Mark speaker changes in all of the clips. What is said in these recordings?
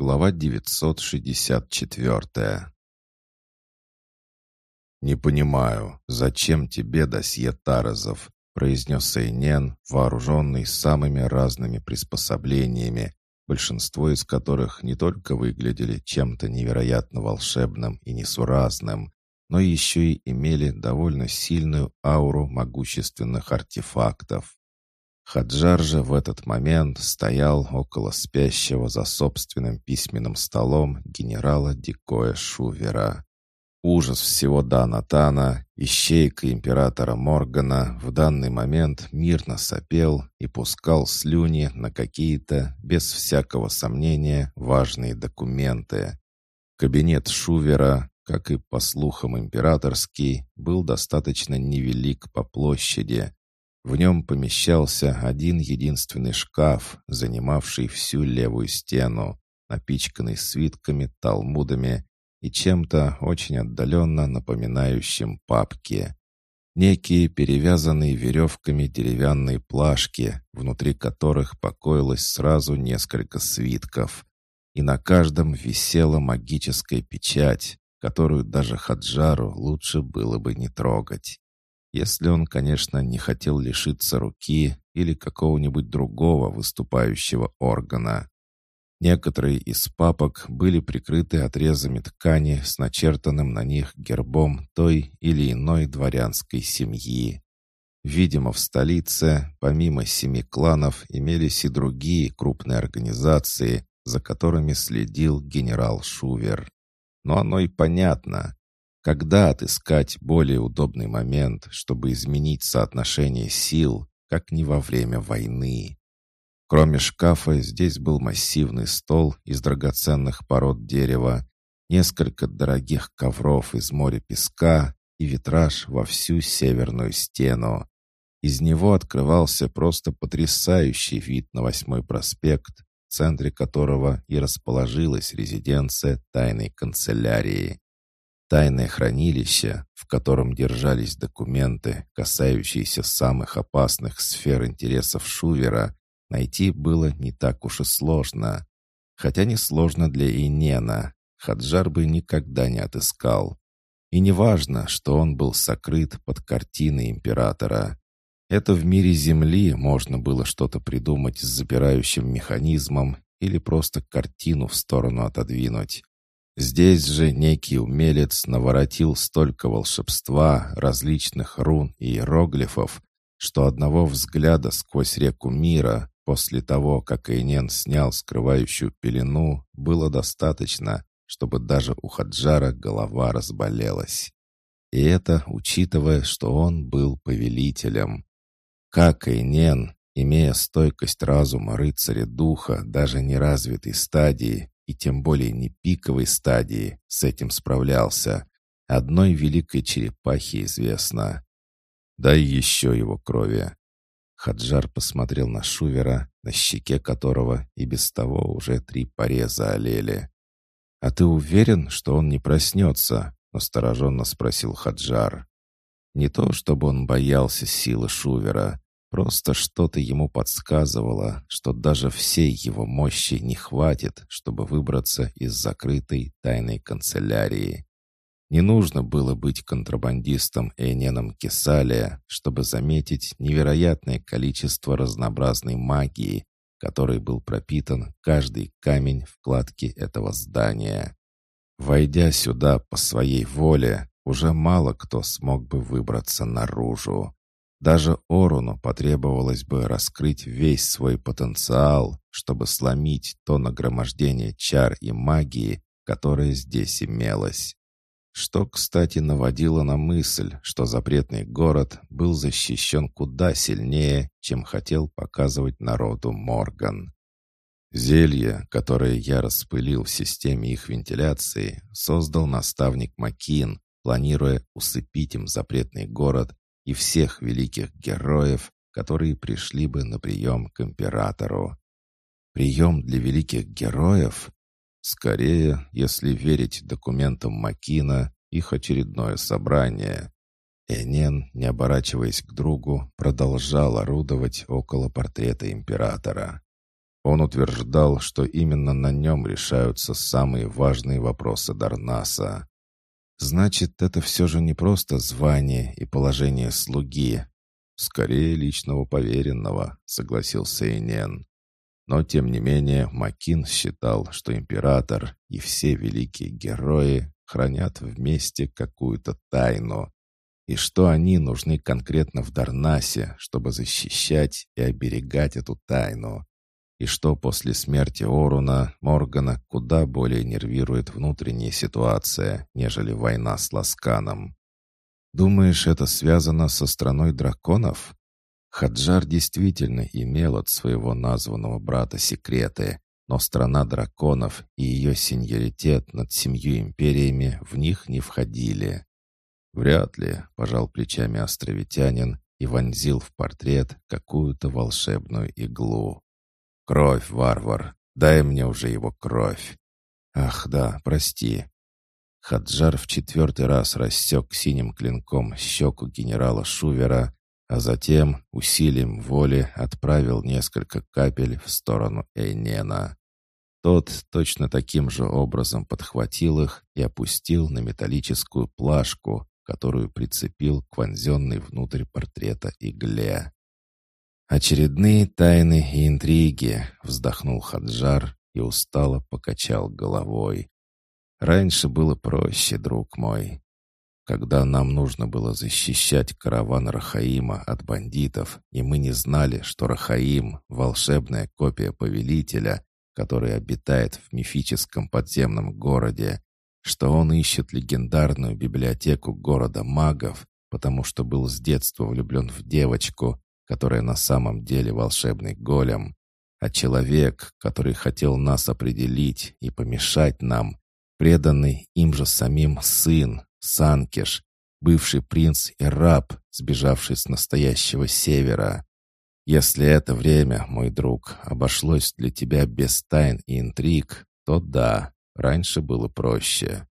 Speaker 1: Глава 964 «Не понимаю, зачем тебе досье Таразов?» произнес Сейнен, вооруженный самыми разными приспособлениями, большинство из которых не только выглядели чем-то невероятно волшебным и несуразным, но еще и имели довольно сильную ауру могущественных артефактов. Хаджар же в этот момент стоял около спящего за собственным письменным столом генерала Дикоя Шувера. Ужас всего Данатана, ищейка императора Моргана, в данный момент мирно сопел и пускал слюни на какие-то, без всякого сомнения, важные документы. Кабинет Шувера, как и, по слухам, императорский, был достаточно невелик по площади. В нем помещался один единственный шкаф, занимавший всю левую стену, напичканный свитками, талмудами и чем-то очень отдаленно напоминающим папки. Некие перевязанные веревками деревянные плашки, внутри которых покоилось сразу несколько свитков. И на каждом висела магическая печать, которую даже Хаджару лучше было бы не трогать. Если он, конечно, не хотел лишиться руки или какого-нибудь другого выступающего органа. Некоторые из папок были прикрыты отрезами ткани с начертанным на них гербом той или иной дворянской семьи. Видимо, в столице, помимо семи кланов, имелись и другие крупные организации, за которыми следил генерал Шувер. Но оно и понятно. Когда отыскать более удобный момент, чтобы изменить соотношение сил, как не во время войны? Кроме шкафа, здесь был массивный стол из драгоценных пород дерева, несколько дорогих ковров из моря песка и витраж во всю северную стену. Из него открывался просто потрясающий вид на восьмой проспект, в центре которого и расположилась резиденция тайной канцелярии. Тайное хранилище, в котором держались документы, касающиеся самых опасных сфер интересов Шувера, Найти было не так уж и сложно. Хотя не сложно для Инена. Хаджар бы никогда не отыскал. И не важно, что он был сокрыт под картиной императора. Это в мире Земли можно было что-то придумать с запирающим механизмом или просто картину в сторону отодвинуть. Здесь же некий умелец наворотил столько волшебства, различных рун и иероглифов, что одного взгляда сквозь реку мира После того, как Эйнен снял скрывающую пелену, было достаточно, чтобы даже у Хаджара голова разболелась. И это учитывая, что он был повелителем. Как Эйнен, имея стойкость разума рыцаря духа даже неразвитой стадии, и тем более не пиковой стадии, с этим справлялся, одной великой черепахе известно. Дай еще его крови. Хаджар посмотрел на Шувера, на щеке которого и без того уже три пореза олели. «А ты уверен, что он не проснется?» — настороженно спросил Хаджар. Не то, чтобы он боялся силы Шувера, просто что-то ему подсказывало, что даже всей его мощи не хватит, чтобы выбраться из закрытой тайной канцелярии. Не нужно было быть контрабандистом Эйненом Кесалия, чтобы заметить невероятное количество разнообразной магии, которой был пропитан каждый камень вкладки этого здания. Войдя сюда по своей воле, уже мало кто смог бы выбраться наружу. Даже Оруну потребовалось бы раскрыть весь свой потенциал, чтобы сломить то нагромождение чар и магии, которое здесь имелось. Что, кстати, наводило на мысль, что запретный город был защищен куда сильнее, чем хотел показывать народу Морган. Зелье, которое я распылил в системе их вентиляции, создал наставник Макин, планируя усыпить им запретный город и всех великих героев, которые пришли бы на прием к императору. Прием для великих героев? Скорее, если верить документам Макина, их очередное собрание. Энен, не оборачиваясь к другу, продолжал орудовать около портрета императора. Он утверждал, что именно на нем решаются самые важные вопросы Дарнаса.
Speaker 2: Значит, это все же не просто звание и положение слуги.
Speaker 1: Скорее, личного поверенного, согласился Энен. Но, тем не менее, Макин считал, что император и все великие герои хранят вместе какую-то тайну, и что они нужны конкретно в Дарнасе, чтобы защищать и оберегать эту тайну и что после смерти Оруна Моргана куда более нервирует внутренняя ситуация, нежели война с Ласканом.
Speaker 2: «Думаешь, это связано со страной драконов?» Хаджар действительно имел от своего названного брата секреты, но страна драконов и ее сеньоритет над семью империями в них не входили.
Speaker 1: «Вряд ли», — пожал плечами островитянин и вонзил в портрет какую-то волшебную иглу. «Кровь, варвар! Дай мне уже его кровь!»
Speaker 2: «Ах, да, прости!» Хаджар в четвертый раз рассек синим клинком щеку генерала Шувера, а затем усилием воли отправил несколько капель в сторону Эйнена. Тот точно таким же образом подхватил их и опустил на металлическую плашку, которую прицепил к вонзенной внутрь портрета игле. «Очередные тайны и интриги», — вздохнул Хаджар и устало покачал головой. «Раньше было проще, друг мой. Когда нам нужно было защищать караван Рахаима от бандитов, и мы не знали, что Рахаим — волшебная копия повелителя, который обитает в мифическом подземном городе, что он ищет легендарную библиотеку города магов, потому что был с детства влюблен в девочку, которая на самом деле волшебный голем, а человек, который хотел нас определить и помешать нам, преданный им же самим сын, Санкеш, бывший принц и раб, сбежавший с настоящего севера. Если это время, мой друг, обошлось для тебя без тайн и интриг, то да, раньше было проще.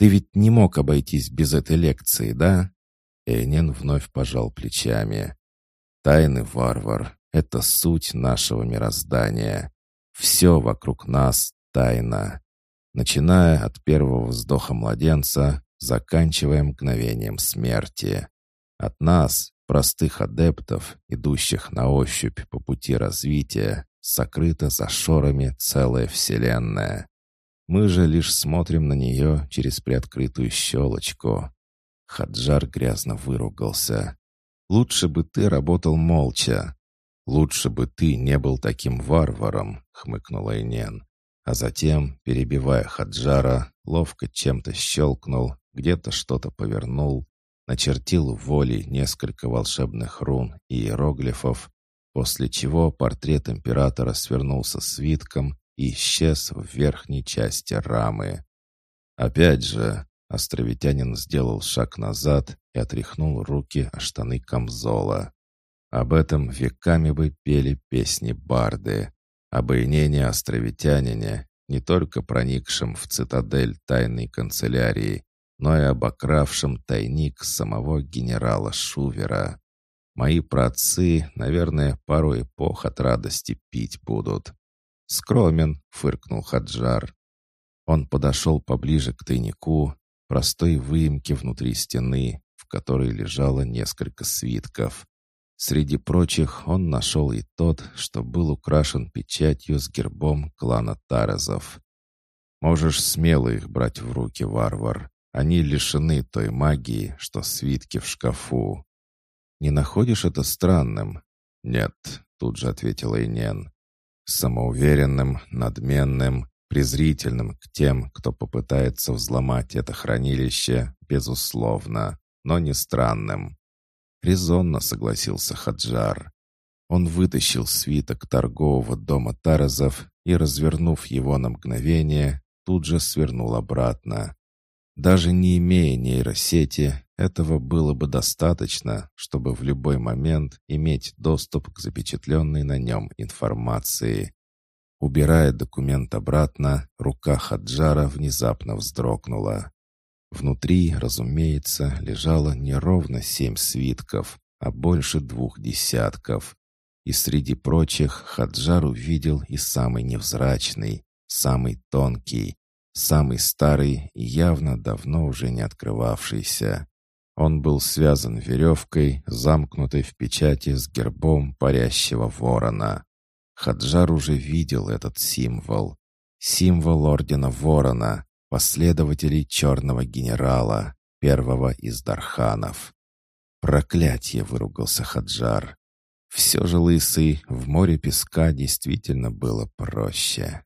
Speaker 2: Ты ведь не мог обойтись без этой лекции, да? Эйнен вновь пожал плечами. Тайны, варвар, — это суть нашего мироздания. Все вокруг нас — тайна. Начиная от первого вздоха младенца, заканчивая мгновением смерти. От нас, простых адептов, идущих на ощупь по пути развития, сокрыта за шорами целая вселенная. Мы же лишь смотрим на нее через приоткрытую щелочку. Хаджар грязно выругался. Лучше бы ты работал молча. Лучше бы ты не был таким варваром, хмыкнула Инен. А затем, перебивая Хаджара, ловко чем-то щелкнул, где-то что-то повернул, начертил в воле несколько волшебных рун и иероглифов, после чего портрет императора свернулся свитком и исчез в верхней части рамы. Опять же, Островитянин сделал шаг назад и отряхнул руки о штаны камзола. Об этом веками бы пели песни барды. Об инене островитянине, не только проникшем в цитадель тайной канцелярии, но и обокравшем тайник самого генерала Шувера. Мои праотцы, наверное, пару эпох от радости пить будут. «Скромен», — фыркнул Хаджар. Он подошел поближе к тайнику простой выемки внутри стены, которой лежало несколько свитков. Среди прочих он нашел и тот, что был украшен печатью с гербом клана Таразов. «Можешь смело их брать в руки, варвар. Они лишены той магии, что свитки в шкафу». «Не находишь это странным?» «Нет», — тут же ответил Инен. «Самоуверенным, надменным, презрительным к тем, кто попытается взломать это хранилище, безусловно, но не странным. Резонно согласился Хаджар. Он вытащил свиток торгового дома Таразов и, развернув его на мгновение, тут же свернул обратно. Даже не имея нейросети, этого было бы достаточно, чтобы в любой момент иметь доступ к запечатленной на нем информации. Убирая документ обратно, рука Хаджара внезапно вздрогнула. Внутри, разумеется, лежало не ровно семь свитков, а больше двух десятков. И среди прочих Хаджар увидел и самый невзрачный, самый тонкий, самый старый и явно давно уже не открывавшийся. Он был связан веревкой, замкнутой в печати с гербом парящего ворона. Хаджар уже видел этот символ. Символ ордена ворона, последователей черного генерала, первого из Дарханов. «Проклятье!» — выругался Хаджар. Все же лысый в море песка действительно было проще.